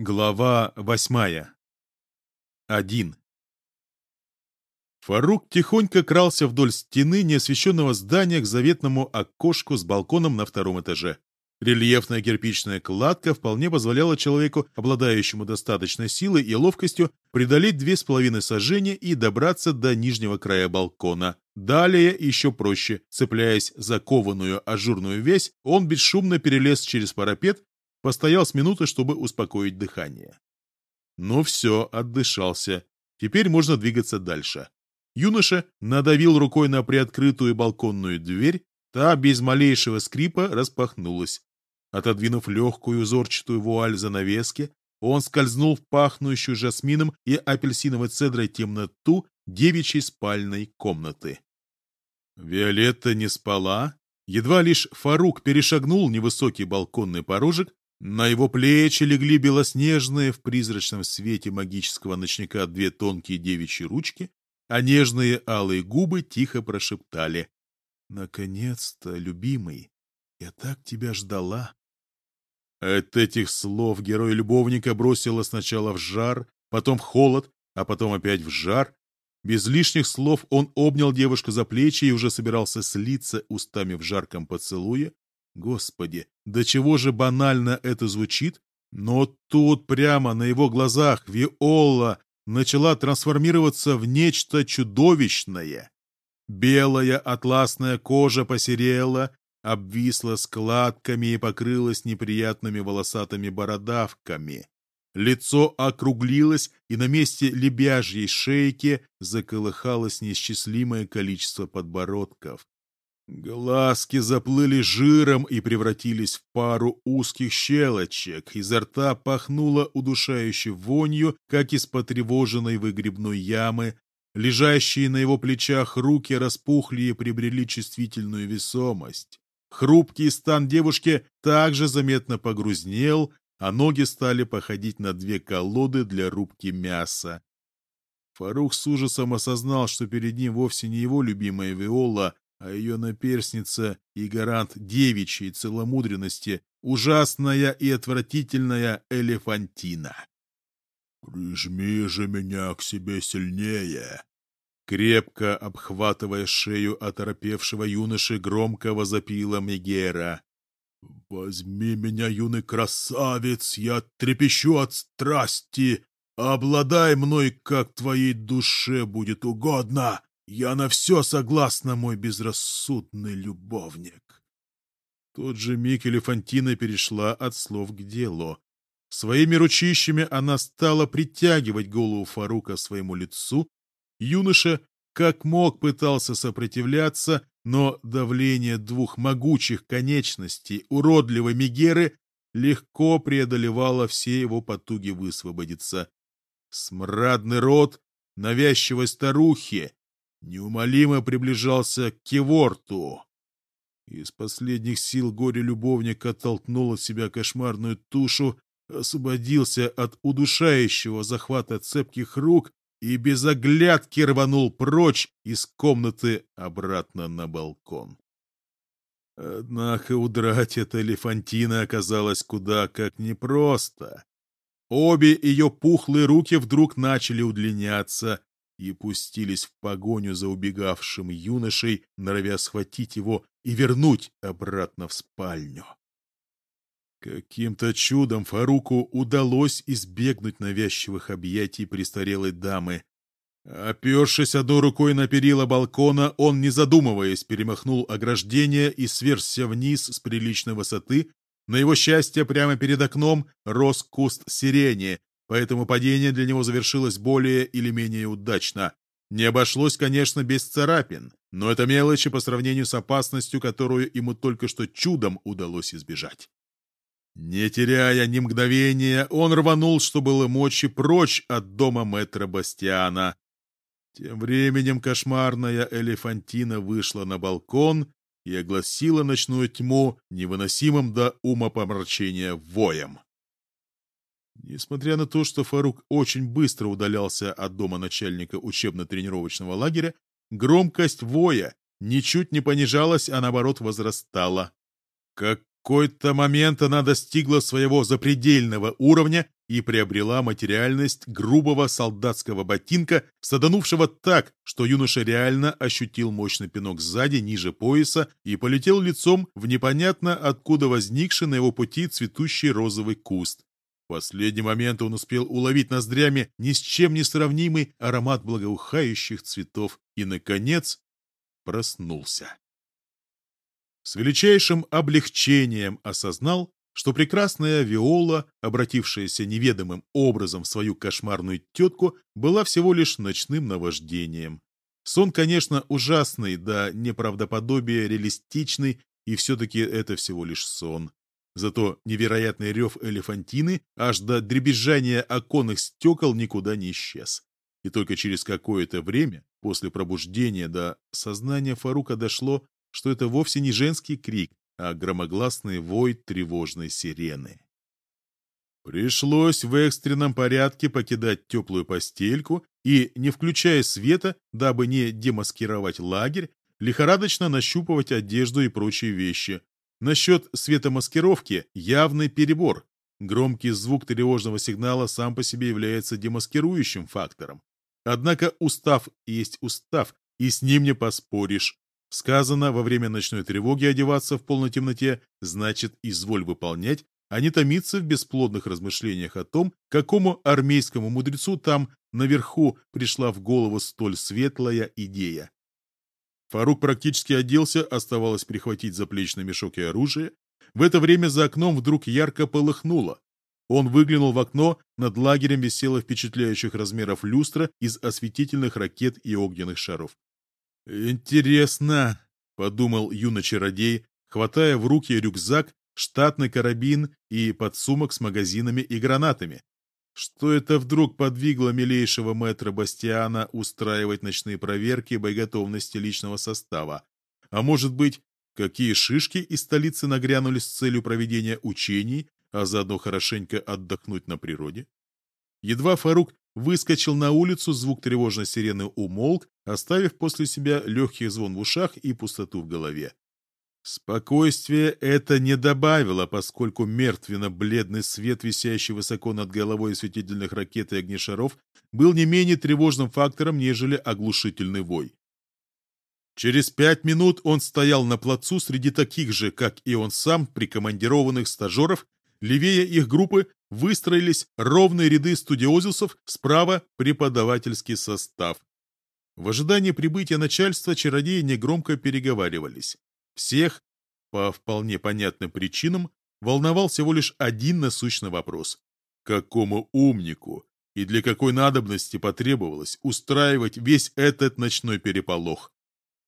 Глава восьмая. Один. Фарук тихонько крался вдоль стены неосвещенного здания к заветному окошку с балконом на втором этаже. Рельефная кирпичная кладка вполне позволяла человеку, обладающему достаточной силой и ловкостью, преодолеть две с половиной сажения и добраться до нижнего края балкона. Далее еще проще. Цепляясь за кованую ажурную весь, он бесшумно перелез через парапет Постоял с минуты, чтобы успокоить дыхание. Ну все, отдышался. Теперь можно двигаться дальше. Юноша надавил рукой на приоткрытую балконную дверь, та без малейшего скрипа распахнулась. Отодвинув легкую узорчатую вуаль занавески, он скользнул в пахнущую жасмином и апельсиновой цедрой темноту девичьей спальной комнаты. Виолетта не спала. Едва лишь Фарук перешагнул невысокий балконный порожек, на его плечи легли белоснежные в призрачном свете магического ночника две тонкие девичьи ручки, а нежные алые губы тихо прошептали «Наконец-то, любимый, я так тебя ждала». От этих слов герой-любовника бросила сначала в жар, потом в холод, а потом опять в жар. Без лишних слов он обнял девушку за плечи и уже собирался слиться устами в жарком поцелуе, Господи, до чего же банально это звучит, но тут прямо на его глазах Виола начала трансформироваться в нечто чудовищное. Белая атласная кожа посерела, обвисла складками и покрылась неприятными волосатыми бородавками. Лицо округлилось, и на месте лебяжьей шейки заколыхалось неисчислимое количество подбородков. Глазки заплыли жиром и превратились в пару узких щелочек. Изо рта пахнуло удушающей вонью, как из потревоженной выгребной ямы. Лежащие на его плечах руки распухли и приобрели чувствительную весомость. Хрупкий стан девушки также заметно погрузнел, а ноги стали походить на две колоды для рубки мяса. Фарух с ужасом осознал, что перед ним вовсе не его любимая Виола, а ее наперсница и гарант девичьей целомудренности — ужасная и отвратительная Элефантина. «Прижми же меня к себе сильнее!» Крепко обхватывая шею оторопевшего юноши, громко возопила Мегера. «Возьми меня, юный красавец, я трепещу от страсти, обладай мной, как твоей душе будет угодно!» Я на все согласна, мой безрассудный любовник. Тот же миг Элефантина перешла от слов к делу. Своими ручищами она стала притягивать голову Фарука своему лицу. Юноша как мог пытался сопротивляться, но давление двух могучих конечностей уродливой Мегеры легко преодолевало все его потуги высвободиться. Смрадный рот навязчивой старухи, неумолимо приближался к Кеворту. Из последних сил горе-любовник оттолкнул от себя кошмарную тушу, освободился от удушающего захвата цепких рук и без оглядки рванул прочь из комнаты обратно на балкон. Однако удрать от Элефантина оказалось куда как непросто. Обе ее пухлые руки вдруг начали удлиняться, и пустились в погоню за убегавшим юношей, норовя схватить его и вернуть обратно в спальню. Каким-то чудом Фаруку удалось избегнуть навязчивых объятий престарелой дамы. Опершись одной рукой на перила балкона, он, не задумываясь, перемахнул ограждение и сверзся вниз с приличной высоты. На его счастье, прямо перед окном рос куст сирени, поэтому падение для него завершилось более или менее удачно. Не обошлось, конечно, без царапин, но это мелочи по сравнению с опасностью, которую ему только что чудом удалось избежать. Не теряя ни мгновения, он рванул, что было мочи, прочь от дома мэтра Бастиана. Тем временем кошмарная Элефантина вышла на балкон и огласила ночную тьму невыносимым до ума помрачения воем. Несмотря на то, что Фарук очень быстро удалялся от дома начальника учебно-тренировочного лагеря, громкость воя ничуть не понижалась, а наоборот возрастала. Как какой-то момент она достигла своего запредельного уровня и приобрела материальность грубого солдатского ботинка, саданувшего так, что юноша реально ощутил мощный пинок сзади, ниже пояса, и полетел лицом в непонятно откуда возникший на его пути цветущий розовый куст. В последний момент он успел уловить ноздрями ни с чем не сравнимый аромат благоухающих цветов и, наконец, проснулся. С величайшим облегчением осознал, что прекрасная Виола, обратившаяся неведомым образом в свою кошмарную тетку, была всего лишь ночным наваждением. Сон, конечно, ужасный, да неправдоподобие реалистичный, и все-таки это всего лишь сон. Зато невероятный рев элефантины аж до дребезжания оконных стекол никуда не исчез. И только через какое-то время, после пробуждения до сознания Фарука дошло, что это вовсе не женский крик, а громогласный вой тревожной сирены. Пришлось в экстренном порядке покидать теплую постельку и, не включая света, дабы не демаскировать лагерь, лихорадочно нащупывать одежду и прочие вещи. Насчет светомаскировки явный перебор. Громкий звук тревожного сигнала сам по себе является демаскирующим фактором. Однако устав есть устав, и с ним не поспоришь. Сказано во время ночной тревоги одеваться в полной темноте, значит, изволь выполнять, а не томиться в бесплодных размышлениях о том, какому армейскому мудрецу там наверху пришла в голову столь светлая идея. Фарук практически оделся, оставалось прихватить заплечный мешок и оружие. В это время за окном вдруг ярко полыхнуло. Он выглянул в окно, над лагерем висела впечатляющих размеров люстра из осветительных ракет и огненных шаров. «Интересно», — подумал юный-чародей, хватая в руки рюкзак, штатный карабин и подсумок с магазинами и гранатами. Что это вдруг подвигло милейшего мэтра Бастиана устраивать ночные проверки боеготовности личного состава? А может быть, какие шишки из столицы нагрянули с целью проведения учений, а заодно хорошенько отдохнуть на природе? Едва Фарук выскочил на улицу, звук тревожной сирены умолк, оставив после себя легкий звон в ушах и пустоту в голове. Спокойствие это не добавило, поскольку мертвенно-бледный свет, висящий высоко над головой светительных ракет и огнешаров, был не менее тревожным фактором, нежели оглушительный вой. Через пять минут он стоял на плацу среди таких же, как и он сам, прикомандированных стажеров, левее их группы выстроились ровные ряды студиозусов, справа преподавательский состав. В ожидании прибытия начальства чародеи негромко переговаривались. Всех, по вполне понятным причинам, волновал всего лишь один насущный вопрос. Какому умнику и для какой надобности потребовалось устраивать весь этот ночной переполох?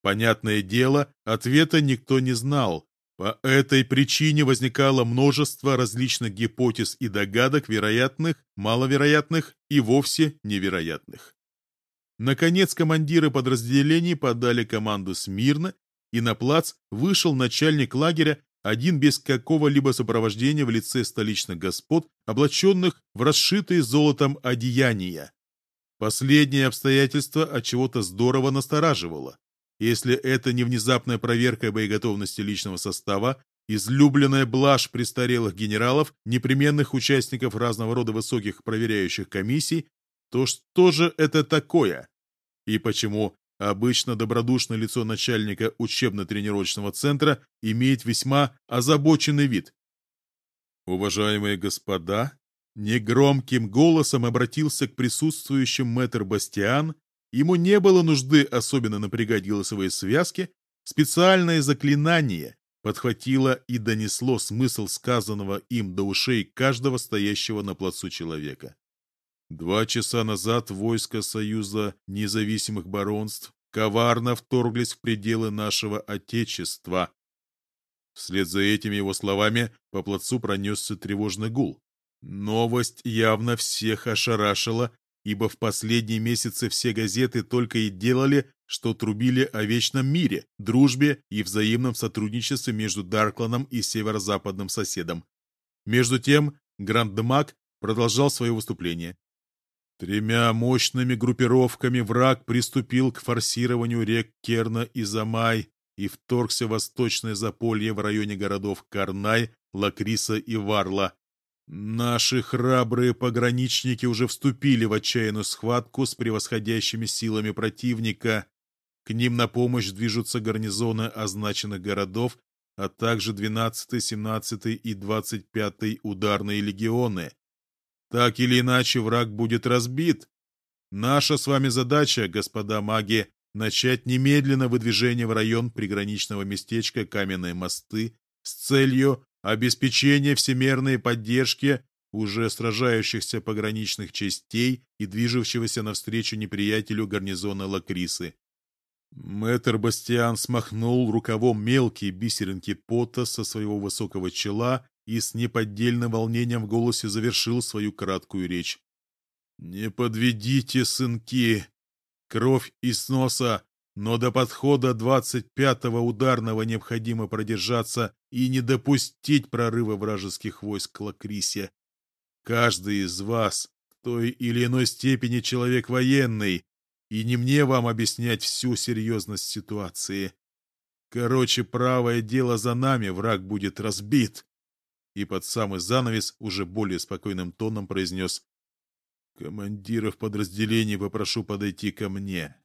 Понятное дело, ответа никто не знал. По этой причине возникало множество различных гипотез и догадок вероятных, маловероятных и вовсе невероятных. Наконец командиры подразделений подали команду смирно, и на плац вышел начальник лагеря, один без какого-либо сопровождения в лице столичных господ, облаченных в расшитые золотом одеяния. Последнее обстоятельство от чего-то здорово настораживало. Если это не внезапная проверка боеготовности личного состава, излюбленная блажь престарелых генералов, непременных участников разного рода высоких проверяющих комиссий, то что же это такое? И почему обычно добродушное лицо начальника учебно-тренировочного центра имеет весьма озабоченный вид? Уважаемые господа, негромким голосом обратился к присутствующим мэтр Бастиан, ему не было нужды особенно напрягать голосовые связки, специальное заклинание подхватило и донесло смысл сказанного им до ушей каждого стоящего на плацу человека. Два часа назад войска Союза независимых баронств коварно вторглись в пределы нашего Отечества. Вслед за этими его словами по плацу пронесся тревожный гул. Новость явно всех ошарашила, ибо в последние месяцы все газеты только и делали, что трубили о вечном мире, дружбе и взаимном сотрудничестве между Даркланом и северо-западным соседом. Между тем, Грандмаг продолжал свое выступление. Тремя мощными группировками враг приступил к форсированию рек Керна и Замай и вторгся в восточное заполье в районе городов Карнай, Лакриса и Варла. Наши храбрые пограничники уже вступили в отчаянную схватку с превосходящими силами противника. К ним на помощь движутся гарнизоны означенных городов, а также 12, 17 и 25 ударные легионы. Так или иначе враг будет разбит. Наша с вами задача, господа маги, начать немедленно выдвижение в район приграничного местечка Каменные мосты с целью обеспечения всемерной поддержки уже сражающихся пограничных частей и движущегося навстречу неприятелю гарнизона Лакрисы. Мэтр Бастиан смахнул рукавом мелкие бисеринки пота со своего высокого чела и с неподдельным волнением в голосе завершил свою краткую речь. «Не подведите, сынки! Кровь из носа, но до подхода двадцать пятого ударного необходимо продержаться и не допустить прорыва вражеских войск к Лакрисе. Каждый из вас в той или иной степени человек военный, и не мне вам объяснять всю серьезность ситуации. Короче, правое дело за нами, враг будет разбит. И под самый занавес уже более спокойным тоном произнес «Командиров подразделений попрошу подойти ко мне».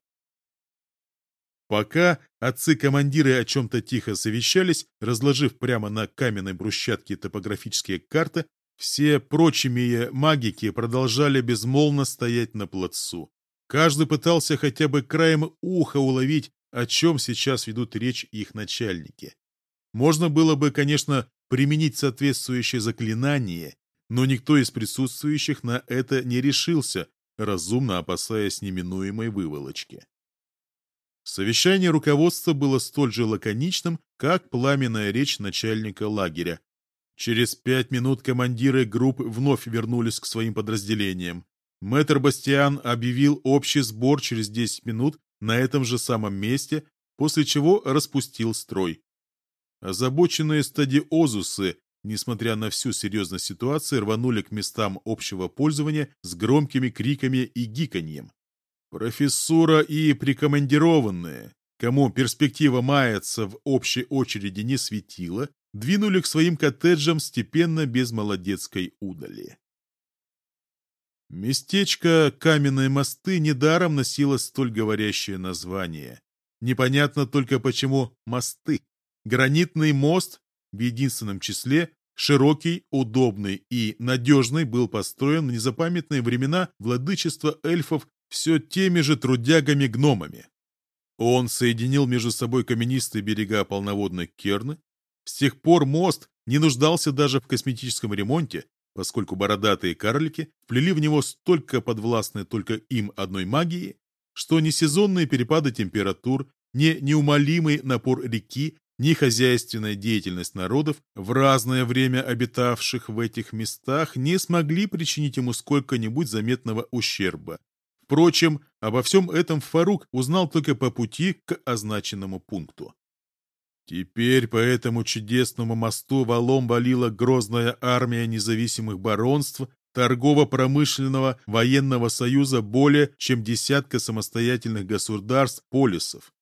Пока отцы-командиры о чем-то тихо совещались, разложив прямо на каменной брусчатке топографические карты, все прочими магики продолжали безмолвно стоять на плацу. Каждый пытался хотя бы краем уха уловить, о чем сейчас ведут речь их начальники. Можно было бы, конечно, применить соответствующее заклинание, но никто из присутствующих на это не решился, разумно опасаясь неминуемой выволочки. Совещание руководства было столь же лаконичным, как пламенная речь начальника лагеря. Через пять минут командиры групп вновь вернулись к своим подразделениям. Мэтр Бастиан объявил общий сбор через 10 минут на этом же самом месте, после чего распустил строй. Озабоченные стадиозусы, несмотря на всю серьезность ситуации, рванули к местам общего пользования с громкими криками и гиканьем. Профессура и прикомандированные, кому перспектива маяться в общей очереди не светила, двинули к своим коттеджам степенно без молодецкой удали. Местечко Каменные мосты недаром носило столь говорящее название. Непонятно только почему мосты. Гранитный мост в единственном числе, широкий, удобный и надежный, был построен в незапамятные времена владычества эльфов все теми же трудягами-гномами. Он соединил между собой каменистые берега полноводной Керны. С тех пор мост не нуждался даже в косметическом ремонте, поскольку бородатые карлики вплели в него столько подвластной только им одной магии, что ни сезонные перепады температур, ни неумолимый напор реки, ни хозяйственная деятельность народов, в разное время обитавших в этих местах, не смогли причинить ему сколько-нибудь заметного ущерба. Впрочем, обо всем этом Фарук узнал только по пути к означенному пункту. Теперь по этому чудесному мосту валом валила грозная армия независимых баронств, торгово-промышленного военного союза более чем десятка самостоятельных государств-полисов.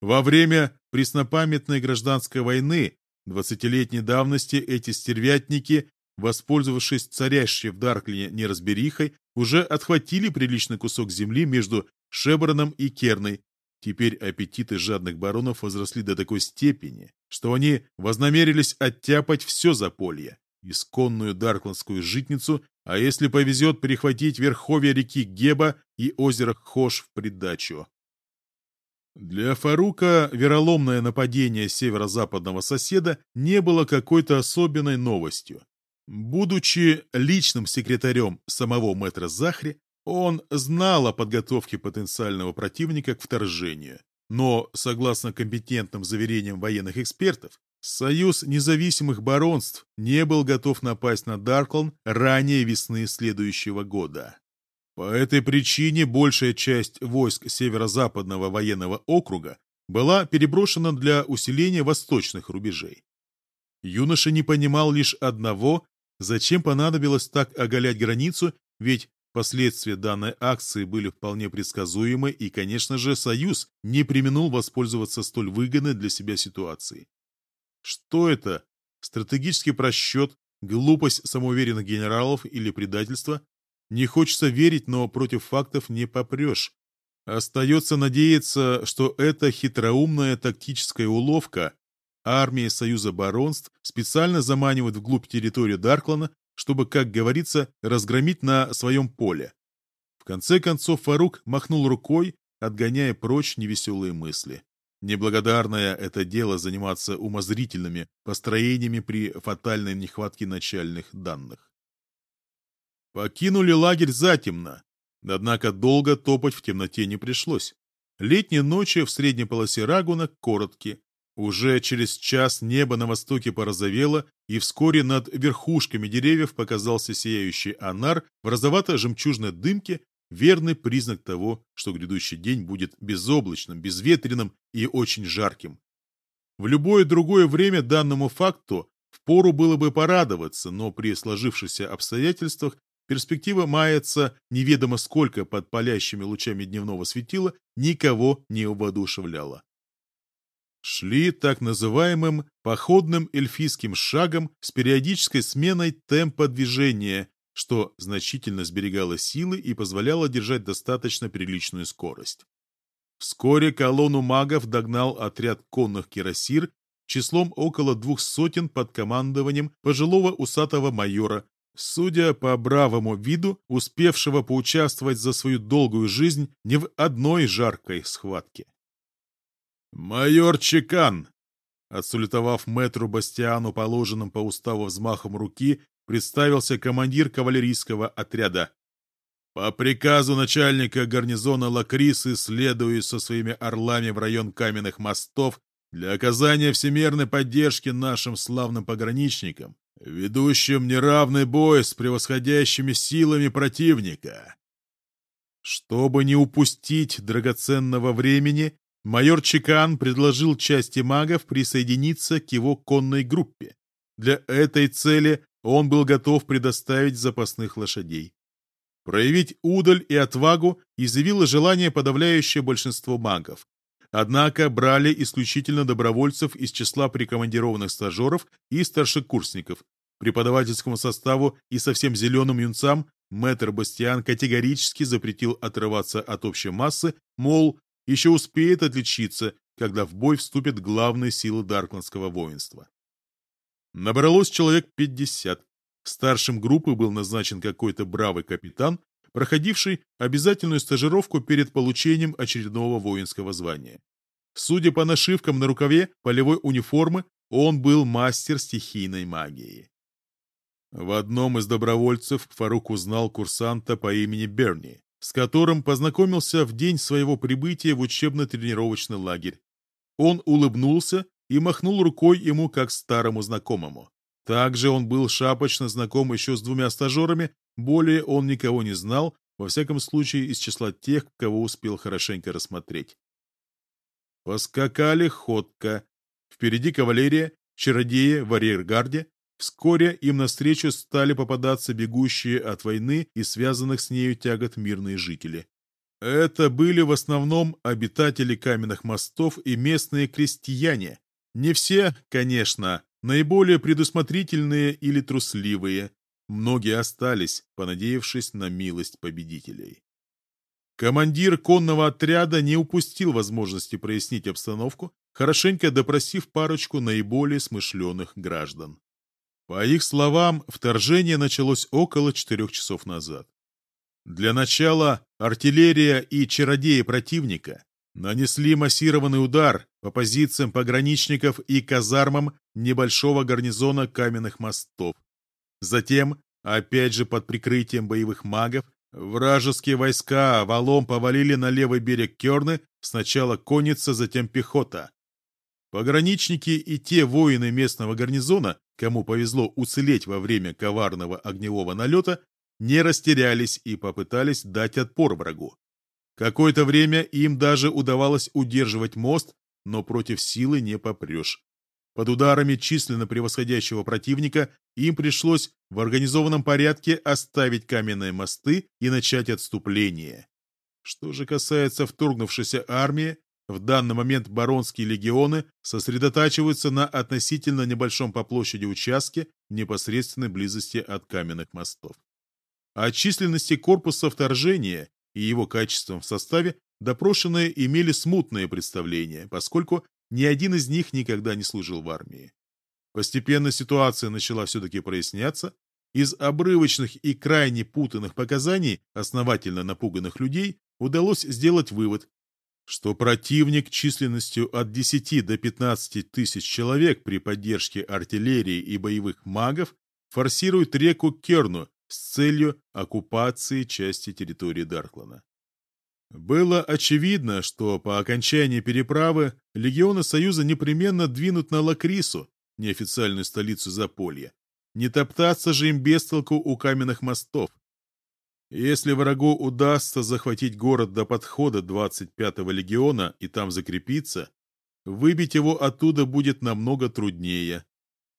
Во время преснопамятной гражданской войны двадцатилетней давности эти стервятники воспользовавшись царящей в Дарклине неразберихой, уже отхватили приличный кусок земли между Шеброном и Керной. Теперь аппетиты жадных баронов возросли до такой степени, что они вознамерились оттяпать все заполье, исконную даркландскую житницу, а если повезет, перехватить верховья реки Геба и озеро Хош в придачу. Для Фарука вероломное нападение северо-западного соседа не было какой-то особенной новостью. Будучи личным секретарем самого мэтра Захри, он знал о подготовке потенциального противника к вторжению. Но, согласно компетентным заверениям военных экспертов, Союз независимых баронств не был готов напасть на Дарклан ранее весны следующего года. По этой причине большая часть войск Северо-Западного военного округа была переброшена для усиления восточных рубежей. Юноша не понимал лишь одного Зачем понадобилось так оголять границу, ведь Последствия данной акции были вполне предсказуемы, и, конечно же, Союз не применул воспользоваться столь выгодной для себя ситуацией. Что это? Стратегический просчет, глупость самоуверенных генералов или предательство? Не хочется верить, но против фактов не попрешь. Остается надеяться, что это хитроумная тактическая уловка. Армия Союза Баронств специально заманивает вглубь территории Дарклана, чтобы, как говорится, разгромить на своем поле. В конце концов Фарук махнул рукой, отгоняя прочь невеселые мысли. Неблагодарное это дело заниматься умозрительными построениями при фатальной нехватке начальных данных. Покинули лагерь затемно, однако долго топать в темноте не пришлось. Летние ночи в средней полосе Рагуна короткие, уже через час небо на востоке порозовело, и вскоре над верхушками деревьев показался сияющий анар в розовато-жемчужной дымке, верный признак того, что грядущий день будет безоблачным, безветренным и очень жарким. В любое другое время данному факту впору было бы порадоваться, но при сложившихся обстоятельствах перспектива маяться неведомо сколько под палящими лучами дневного светила никого не воодушевляла шли так называемым походным эльфийским шагом с периодической сменой темпа движения, что значительно сберегало силы и позволяло держать достаточно приличную скорость. Вскоре колонну магов догнал отряд конных кирасир числом около двух сотен под командованием пожилого усатого майора, судя по бравому виду, успевшего поучаствовать за свою долгую жизнь не в одной жаркой схватке. «Майор Чекан!» Отсулетовав мэтру Бастиану положенным по уставу взмахом руки, представился командир кавалерийского отряда. По приказу начальника гарнизона Лакрисы следую со своими орлами в район каменных мостов для оказания всемирной поддержки нашим славным пограничникам, ведущим неравный бой с превосходящими силами противника. Чтобы не упустить драгоценного времени, майор Чекан предложил части магов присоединиться к его конной группе. Для этой цели он был готов предоставить запасных лошадей. Проявить удаль и отвагу изъявило желание подавляющее большинство магов. Однако брали исключительно добровольцев из числа прикомандированных стажеров и старшекурсников. Преподавательскому составу и совсем зеленым юнцам мэтр Бастиан категорически запретил отрываться от общей массы, мол, еще успеет отличиться, когда в бой вступят главные силы Даркландского воинства. Набралось человек 50. Старшим группы был назначен какой-то бравый капитан, проходивший обязательную стажировку перед получением очередного воинского звания. Судя по нашивкам на рукаве полевой униформы, он был мастер стихийной магии. В одном из добровольцев Фарук узнал курсанта по имени Берни с которым познакомился в день своего прибытия в учебно-тренировочный лагерь. Он улыбнулся и махнул рукой ему как старому знакомому. Также он был шапочно знаком еще с двумя стажерами, более он никого не знал, во всяком случае из числа тех, кого успел хорошенько рассмотреть. Поскакали ходка. Впереди кавалерия, чародеи в арьергарде, Вскоре им навстречу стали попадаться бегущие от войны и связанных с нею тягот мирные жители. Это были в основном обитатели каменных мостов и местные крестьяне. Не все, конечно, наиболее предусмотрительные или трусливые. Многие остались, понадеявшись на милость победителей. Командир конного отряда не упустил возможности прояснить обстановку, хорошенько допросив парочку наиболее смышленых граждан. По их словам, вторжение началось около четырех часов назад. Для начала артиллерия и чародеи противника нанесли массированный удар по позициям пограничников и казармам небольшого гарнизона каменных мостов. Затем, опять же под прикрытием боевых магов, вражеские войска валом повалили на левый берег Керны, сначала конница, затем пехота. Пограничники и те воины местного гарнизона, кому повезло уцелеть во время коварного огневого налета, не растерялись и попытались дать отпор врагу. Какое-то время им даже удавалось удерживать мост, но против силы не попрешь. Под ударами численно превосходящего противника им пришлось в организованном порядке оставить каменные мосты и начать отступление. Что же касается вторгнувшейся армии, в данный момент баронские легионы сосредотачиваются на относительно небольшом по площади участке в непосредственной близости от каменных мостов. О численности корпуса вторжения и его качеством в составе допрошенные имели смутное представление, поскольку ни один из них никогда не служил в армии. Постепенно ситуация начала все-таки проясняться. Из обрывочных и крайне путанных показаний основательно напуганных людей удалось сделать вывод, что противник численностью от 10 до 15 тысяч человек при поддержке артиллерии и боевых магов форсирует реку Керну с целью оккупации части территории Дарклана. Было очевидно, что по окончании переправы легионы Союза непременно двинут на Лакрису, неофициальную столицу Заполья. Не топтаться же им без толку у каменных мостов. Если врагу удастся захватить город до подхода 25-го легиона и там закрепиться, выбить его оттуда будет намного труднее.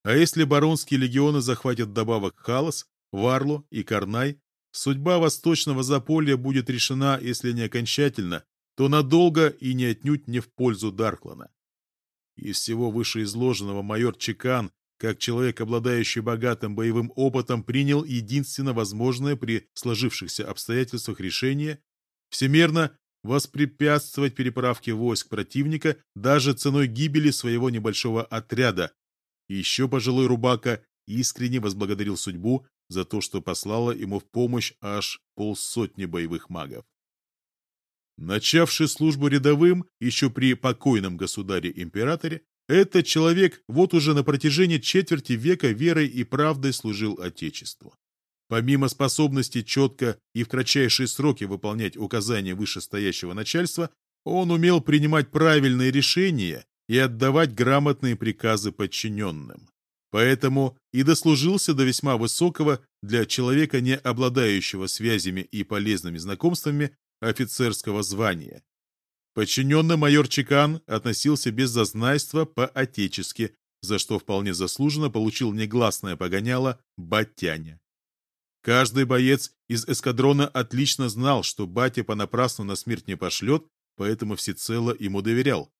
А если баронские легионы захватят добавок Халас, Варло и Карнай, судьба Восточного Заполья будет решена, если не окончательно, то надолго и не отнюдь не в пользу Дарклана. Из всего вышеизложенного майор Чекан как человек, обладающий богатым боевым опытом, принял единственно возможное при сложившихся обстоятельствах решение всемерно воспрепятствовать переправке войск противника даже ценой гибели своего небольшого отряда. Еще пожилой Рубака искренне возблагодарил судьбу за то, что послала ему в помощь аж полсотни боевых магов. Начавший службу рядовым еще при покойном государе-императоре, этот человек вот уже на протяжении четверти века верой и правдой служил Отечеству. Помимо способности четко и в кратчайшие сроки выполнять указания вышестоящего начальства, он умел принимать правильные решения и отдавать грамотные приказы подчиненным. Поэтому и дослужился до весьма высокого для человека, не обладающего связями и полезными знакомствами, офицерского звания. Подчиненный майор Чекан относился без зазнайства по-отечески, за что вполне заслуженно получил негласное погоняло «батяня». Каждый боец из эскадрона отлично знал, что батя понапрасну на смерть не пошлет, поэтому всецело ему доверял.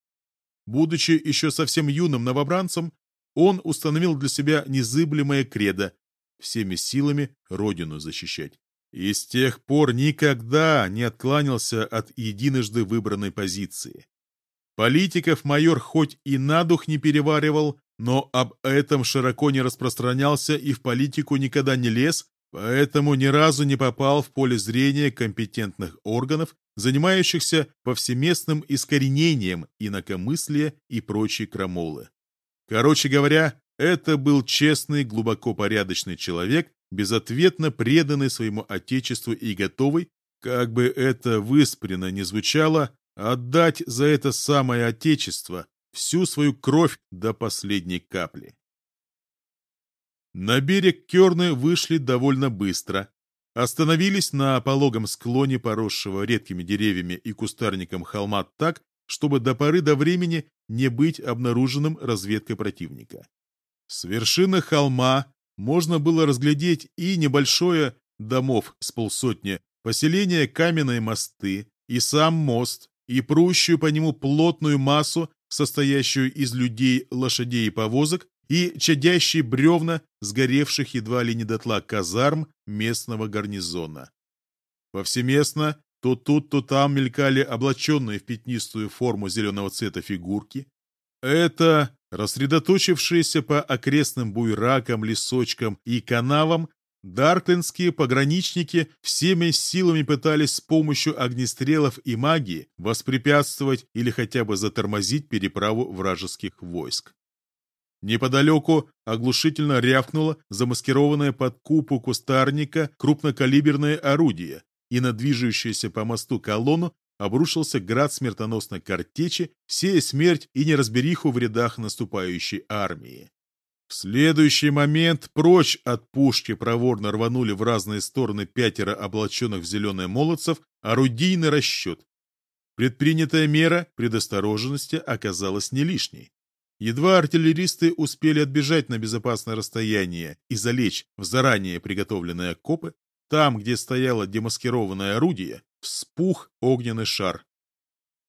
Будучи еще совсем юным новобранцем, он установил для себя незыблемое кредо – всеми силами родину защищать и с тех пор никогда не откланялся от единожды выбранной позиции. Политиков майор хоть и на дух не переваривал, но об этом широко не распространялся и в политику никогда не лез, поэтому ни разу не попал в поле зрения компетентных органов, занимающихся повсеместным искоренением инакомыслия и прочей крамолы. Короче говоря, это был честный, глубоко порядочный человек, безответно преданный своему отечеству и готовый, как бы это выспренно ни звучало, отдать за это самое отечество всю свою кровь до последней капли. На берег Керны вышли довольно быстро. Остановились на пологом склоне, поросшего редкими деревьями и кустарником холма так, чтобы до поры до времени не быть обнаруженным разведкой противника. С вершины холма можно было разглядеть и небольшое домов с полсотни, поселение каменные мосты, и сам мост, и прущую по нему плотную массу, состоящую из людей, лошадей и повозок, и чадящие бревна, сгоревших едва ли не дотла казарм местного гарнизона. Повсеместно то тут, то там мелькали облаченные в пятнистую форму зеленого цвета фигурки. Это Рассредоточившиеся по окрестным буйракам, лесочкам и канавам, дарклинские пограничники всеми силами пытались с помощью огнестрелов и магии воспрепятствовать или хотя бы затормозить переправу вражеских войск. Неподалеку оглушительно рявкнуло замаскированное под купу кустарника крупнокалиберное орудие, и на движущуюся по мосту колонну обрушился град смертоносной картечи, сея смерть и неразбериху в рядах наступающей армии. В следующий момент прочь от пушки проворно рванули в разные стороны пятеро облаченных в зеленые молодцев орудийный расчет. Предпринятая мера предосторожности оказалась не лишней. Едва артиллеристы успели отбежать на безопасное расстояние и залечь в заранее приготовленные окопы, там, где стояло демаскированное орудие, вспух огненный шар.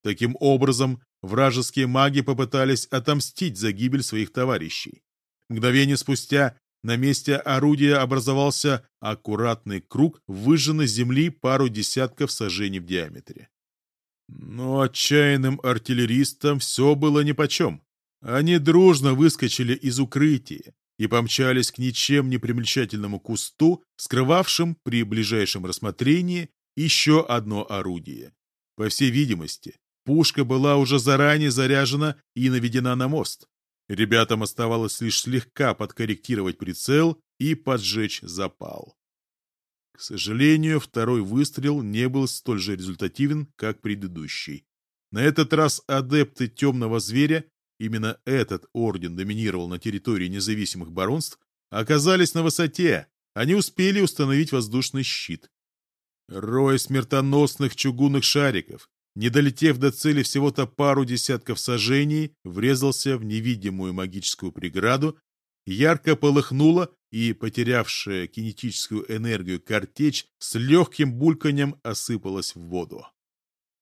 Таким образом, вражеские маги попытались отомстить за гибель своих товарищей. Мгновение спустя на месте орудия образовался аккуратный круг выжженной земли пару десятков сажений в диаметре. Но отчаянным артиллеристам все было нипочем. Они дружно выскочили из укрытия и помчались к ничем не примечательному кусту, скрывавшим при ближайшем рассмотрении еще одно орудие. По всей видимости, пушка была уже заранее заряжена и наведена на мост. Ребятам оставалось лишь слегка подкорректировать прицел и поджечь запал. К сожалению, второй выстрел не был столь же результативен, как предыдущий. На этот раз адепты темного зверя, именно этот орден доминировал на территории независимых баронств, оказались на высоте, они успели установить воздушный щит. Рой смертоносных чугунных шариков, не долетев до цели всего-то пару десятков сажений, врезался в невидимую магическую преграду, ярко полыхнула и, потерявшая кинетическую энергию картечь, с легким бульканьем осыпалась в воду.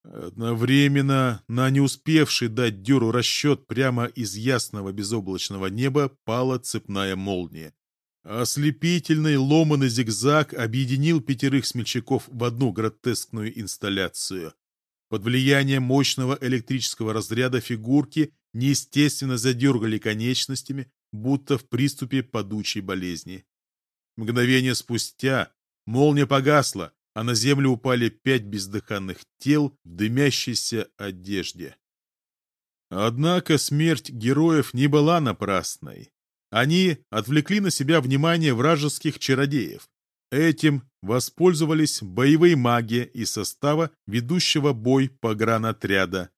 Одновременно на не успевший дать дюру расчет прямо из ясного безоблачного неба пала цепная молния. Ослепительный ломаный зигзаг объединил пятерых смельчаков в одну гротескную инсталляцию. Под влиянием мощного электрического разряда фигурки неестественно задергали конечностями, будто в приступе падучей болезни. Мгновение спустя молния погасла, а на землю упали пять бездыханных тел в дымящейся одежде. Однако смерть героев не была напрасной. Они отвлекли на себя внимание вражеских чародеев. Этим воспользовались боевые маги из состава ведущего бой погранотряда.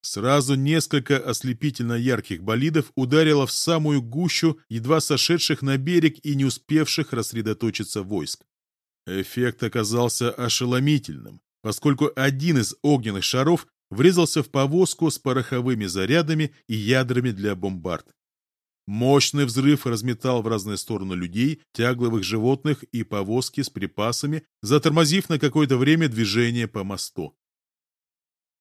Сразу несколько ослепительно ярких болидов ударило в самую гущу едва сошедших на берег и не успевших рассредоточиться войск. Эффект оказался ошеломительным, поскольку один из огненных шаров врезался в повозку с пороховыми зарядами и ядрами для бомбард. Мощный взрыв разметал в разные стороны людей, тягловых животных и повозки с припасами, затормозив на какое-то время движение по мосту.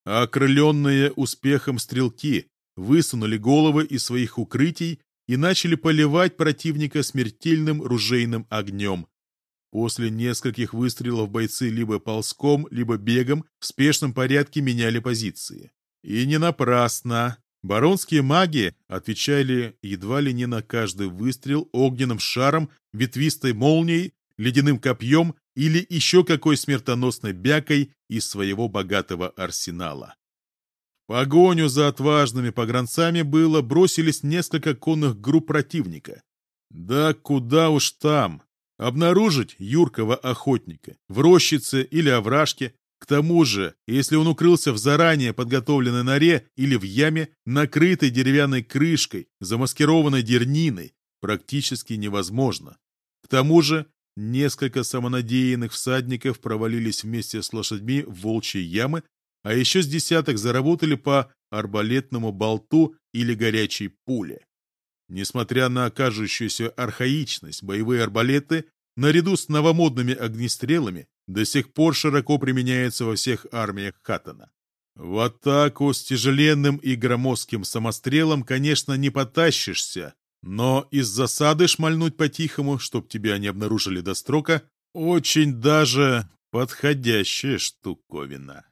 Окрыленные успехом стрелки высунули головы из своих укрытий и начали поливать противника смертельным ружейным огнем. После нескольких выстрелов бойцы либо ползком, либо бегом в спешном порядке меняли позиции. И не напрасно. Баронские маги отвечали едва ли не на каждый выстрел огненным шаром, ветвистой молнией, ледяным копьем или еще какой смертоносной бякой из своего богатого арсенала. В погоню за отважными погранцами было бросились несколько конных групп противника. Да куда уж там! Обнаружить юркого охотника в рощице или овражке к тому же, если он укрылся в заранее подготовленной норе или в яме, накрытой деревянной крышкой, замаскированной дерниной, практически невозможно. К тому же, несколько самонадеянных всадников провалились вместе с лошадьми в волчьи ямы, а еще с десяток заработали по арбалетному болту или горячей пуле. Несмотря на кажущуюся архаичность, боевые арбалеты, наряду с новомодными огнестрелами, до сих пор широко применяется во всех армиях Хаттона. В атаку с тяжеленным и громоздким самострелом, конечно, не потащишься, но из засады шмальнуть по-тихому, чтоб тебя не обнаружили до строка, очень даже подходящая штуковина.